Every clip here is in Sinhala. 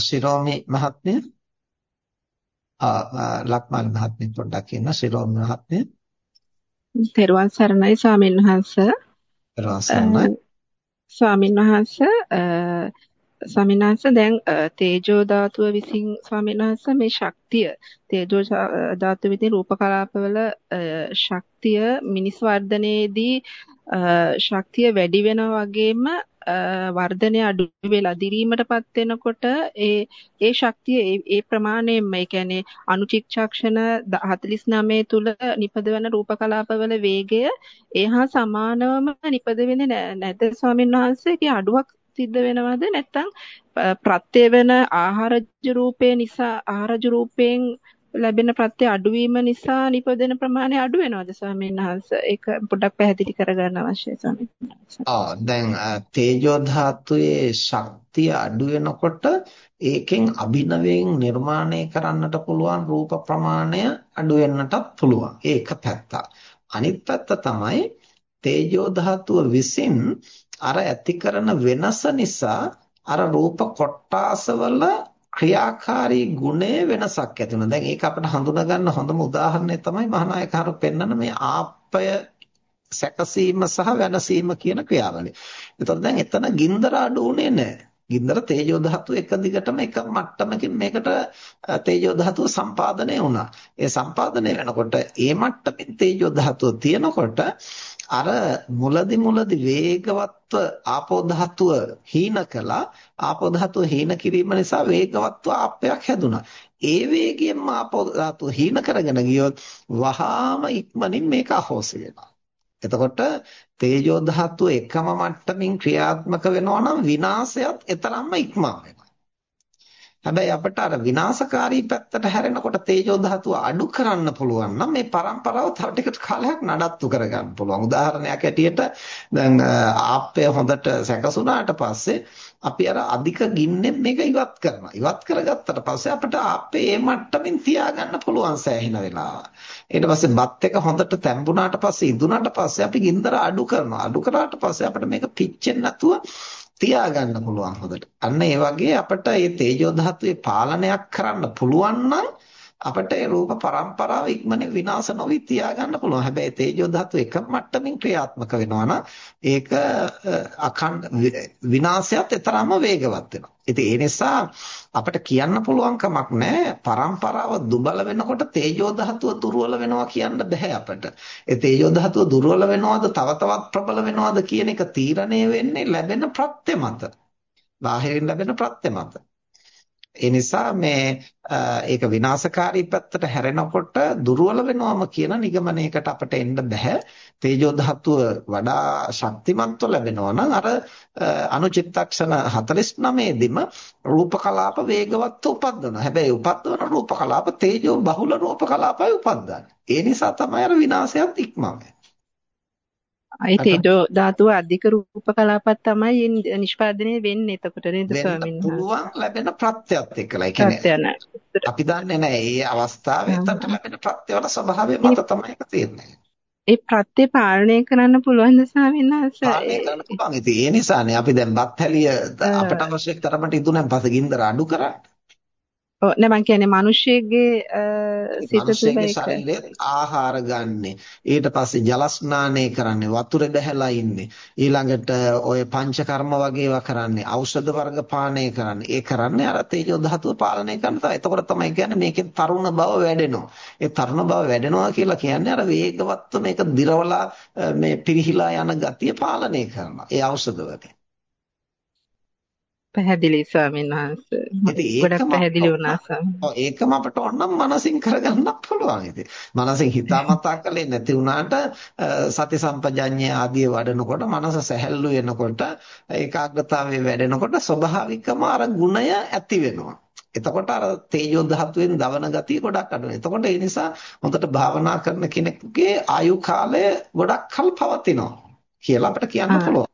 ශිරෝමි මහත්මිය. ලක්මාල් මහත්මිය පොඩ්ඩක් ඉන්න. ශිරෝමි මහත්මිය. තෙරුවන් සරණයි ස්වාමීන් වහන්ස. ස්වාමීන් වහන්ස ස්වාමීන් වහන්ස දැන් තේජෝ ධාතුව විසින් ස්වාමීන් වහන්ස මේ ශක්තිය තේජෝ ධාතුව විසින් රූප කලාපවල ශක්තිය මිනිස් වර්ධනයේදී ශක්තිය වැඩි වෙනා වගේම වර්ධනය අඩු වෙලා දිරීමටපත් වෙනකොට ඒ ඒ ශක්තිය ඒ ප්‍රමාණයෙන්ම ඒ කියන්නේ අණුචික්ෂක්ෂණ 49 තුල නිපදවන රූප කලාපවල වේගය ඒ හා සමානවම නිපද වෙන්නේ නැද්ද ස්වාමීන් වහන්සේ? ඒ අඩුවක් සිද්ධ වෙනවද නැත්නම් ප්‍රත්‍ය වෙන ආහාරජ රූපේ නිසා ආහාරජ රූපයෙන් ලැබෙන ප්‍රත්‍ය අඩුවීම නිසා නිපදෙන ප්‍රමාණය අඩු වෙනවද ස්වාමීන් වහන්සේ? ඒක පොඩ්ඩක් පැහැදිලි කරගන්න අවශ්‍යයි ස්වාමීන් වහන්සේ. ආ දැන් තේජෝ ධාතුයේ ශක්තිය අඩු වෙනකොට ඒකෙන් අභිනවයෙන් නිර්මාණය කරන්නට පුළුවන් රූප ප්‍රමාණය අඩු වෙන්නටත් පුළුවන්. ඒක පැත්ත. අනිත් පැත්ත තමයි තේජෝ ධාතුව විසින් අර ඇති කරන වෙනස නිසා අර රූප කොටාසවල ක්‍රියාකාරී ගුණය වෙනසක් ඇති වෙනවා. දැන් ඒක අපිට හඳුනා ගන්න හොඳම උදාහරණය තමයි මහානායකහරු පෙන්වන මේ ආප්පය සැකසීම සහ වෙනසීම කියන ක්‍රියාවලිය. එතකොට දැන් එතන ගින්දර අඩු උනේ නැහැ. ගින්දර තේජෝ ධාතුව එක දිගටම එක මට්ටමකින් මේකට තේජෝ ධාතුව සම්පාදනය වුණා. ඒ සම්පාදනය වෙනකොට ඒ මට්ටමින් තේජෝ ධාතුව තියෙනකොට අර මුලදි මුලදි වේගවත්ව ආපෝ ධාතුව හීන කළා. ආපෝ ධාතුව හීන කිරීම නිසා වේගවත්ව ආපයක් හැදුනා. ඒ වේගයෙන්ම ආපෝ ධාතුව හීන කරගෙන ගියොත් වහාම ඉක්මනින් මේක අහෝසි වෙනවා. එතකොට තේජෝ ධාතුව එකම මට්ටමින් ක්‍රියාත්මක වෙනවා නම් විනාශයත් එතරම්ම ඉක්මන් වෙනවා. හැබැයි අපිට අර විනාශකාරී පැත්තට හැරෙනකොට තේජෝ ධාතුව අඩු කරන්න පුළුවන් නම් මේ પરම්පරාව තව ටික කාලයක් නඩත්තු කරගන්න පුළුවන්. උදාහරණයක් ඇටියට දැන් ආප්පය හොඳට සැකසුණාට පස්සේ අපි අර අධික ගින්නෙන් මේක ඉවත් කරනවා. ඉවත් කරගත්තට පස්සේ අපිට ආප්පේ මේ මට්ටමින් තියාගන්න පුළුවන් සෑහෙන වෙලාවක්. ඊට පස්සේ බත් එක හොඳට තැඹුණාට පස්සේ ඉදුණාට පස්සේ අපි ගින්දර අඩු කරනවා. අඩු කරාට පස්සේ අපිට මේක පිච්චෙන්නේ නැතුව තියාගන්න පුළුවන් හොඳට. අන්න ඒ වගේ අපිට මේ තේජෝ ධාතුවේ පාලනයක් කරන්න පුළුවන් නම් අපිට ඒ රූප පරම්පරාව ඉක්මනින් විනාශ නොවි තියාගන්න පුළුවන්. හැබැයි තේජෝ ධාතු එක මට්ටමින් ක්‍රියාත්මක වෙනවා නම් ඒක අඛණ්ඩ විනාශයත් එතරම්ම වේගවත් වෙනවා. ඉතින් ඒ නිසා අපිට කියන්න පුළුවන් කමක් නැහැ. පරම්පරාව දුබල වෙනකොට තේජෝ ධාතුව දුර්වල වෙනවා කියන්න බෑ අපිට. ඒ තේජෝ ධාතුව දුර්වල වෙනවද තව තවත් ප්‍රබල වෙනවද කියන එක තීරණය වෙන්නේ ලැබෙන ප්‍රත්‍ය මත. බාහිරින් ලැබෙන ප්‍රත්‍ය මත. ඒ නිසා මේ ඒක විනාශකාරී පැත්තට හැරෙනකොට දුර්වල වෙනවම කියන නිගමනයකට අපිට එන්න බෑ. තේජෝ ධාතුව වඩා ශක්තිමත්ව ලැබෙනවා නම් අර අනුචිත්තක්ෂණ 49 දිම රූප කලාප වේගවත් උපද්දනවා. හැබැයි උපද්දවන රූප කලාප තේජෝ බහුල රූප කලාපයි උපද්දන්නේ. ඒ නිසා තමයි අර විනාශයත් ඉක්මවන්නේ. අයි තේජෝ ධාතුව අධික රූප කලාපات තමයි නිෂ්පාදනය වෙන්නේ එතකොට නේද ස්වාමීන් වහන්සේ? පුළුවන් ලැබෙන ප්‍රත්‍යත් එක්කලා. ඒ කියන්නේ අපි දන්නේ නැහැ මේ අවස්ථාවේ එතනට ලැබෙන ප්‍රත්‍යවල ස්වභාවය මත තමයි ඒක තේරෙන්නේ ඒ ප්‍රත්‍ය පාලනය කරන්න පුළුවන් ද ස්වාමීන් වහන්සේ? ඒ නිසානේ අපි දැන් බත් හැලිය අපට අවශ්‍ය තරමට ඉදුණන් පස්සේ ගින්දර අඩු කරන්නේ ඔව් නෑ මං කියන්නේ මිනිස්සෙගේ සිත තුළ ඒක ආහාර ගන්නෙ. ඊට පස්සේ ජල ස්නානය කරන්නේ වතුරේ බැහැලා ඉන්නේ. ඊළඟට ඔය පංචකර්ම වගේ ඒවා කරන්නේ ඖෂධ වර්ග පානය කරන්නේ. ඒ කරන්නේ අර තේජෝ ධාතුව පාලනය කරන තමයි එතකොට තමයි කියන්නේ මේකෙන් තරුණ බව වැඩෙනවා. ඒ තරුණ බව වැඩෙනවා කියලා කියන්නේ අර වේගවත්ව මේක දිරවලා මේ පිරිහිලා යන ගතිය පාලනය කරනවා. ඒ ඖෂධ වලින් පැහැදිලි ස්වාමීන් වහන්සේ. ගොඩක් පැහැදිලි වුණා ස්වාමීන්. ඔව් ඒකම අපට ඕනනම් මනසින් කරගන්නත් පුළුවන් ඉතින්. මනසින් හිතාමතා කළේ නැති වුණාට සති සම්පජඤ්ඤය ආදී වඩනකොට මනස සැහැල්ලු වෙනකොට ඒකාග්‍රතාවය වැඩෙනකොට ස්වභාවිකම අර ගුණය ඇති වෙනවා. එතකොට අර තේජෝ ධාතුවෙන් දවන ගතිය ගොඩක් අඩු වෙනවා. එතකොට ඒ නිසා හොඳට භාවනා කරන කෙනෙකුගේ ආයු කාලය ගොඩක් කල් පවතිනවා කියලා අපිට කියන්න පුළුවන්.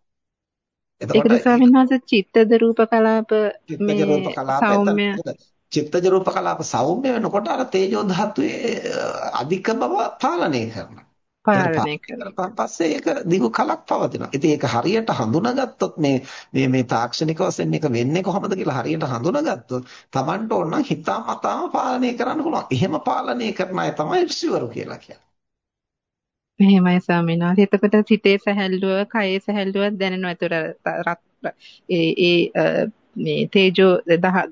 ඒකද ස්වාමීන් වහන්සේ චිත්තද රූප කලාප මේ සෞම්‍ය චිත්තජ රූප කලාප සෞම්‍ය වෙනකොට අර තේජෝ ධාතුවේ අධික බව පාලනය කරනවා. පාලනය කරනවා. පස්සේ ඒක දිගු කලක් පවතිනවා. ඉතින් ඒක හරියට හඳුනාගත්තොත් මේ මේ මේ තාක්ෂණික වශයෙන් මේක වෙන්නේ කොහොමද කියලා හරියට හඳුනාගත්තොත් Tamanට ඕන නම් හිතාමතාම පාලනය කරන්න පුළුවන්. එහෙම පාලනය කරන අය තමයි ඍෂිවරු කියලා කියන්නේ. මෙහෙමයි ස්වාමීන් වහන්සේ. එතකොට සිතේ සැහැල්ලුව, කයේ සැහැල්ලුව දැනෙනවා. ඒතර ඒ ඒ මේ තේජෝ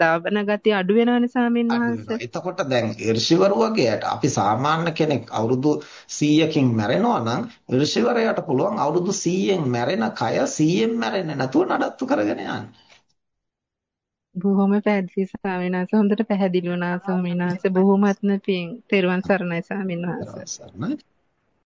දාවන ගතිය අඩු වෙනවනේ ස්වාමීන් වහන්සේ. එතකොට දැන් ඍෂිවරු වගේට අපි සාමාන්‍ය කෙනෙක් අවුරුදු 100කින් මැරෙනවා නම් ඍෂිවරයාට පුළුවන් අවුරුදු 100න් මැරෙන කය 100න් මැරෙන්නේ නැතුව නඩත්තු කරගෙන යන්න. බොහොම පැහැදිලි ස්වාමීන් වහන්සේ හොඳට පැහැදිලි වුණා ස්වාමීන් වහන්සේ බොහොමත්ම පිං තෙරුවන් සරණයි ස්වාමීන් වහන්සේ.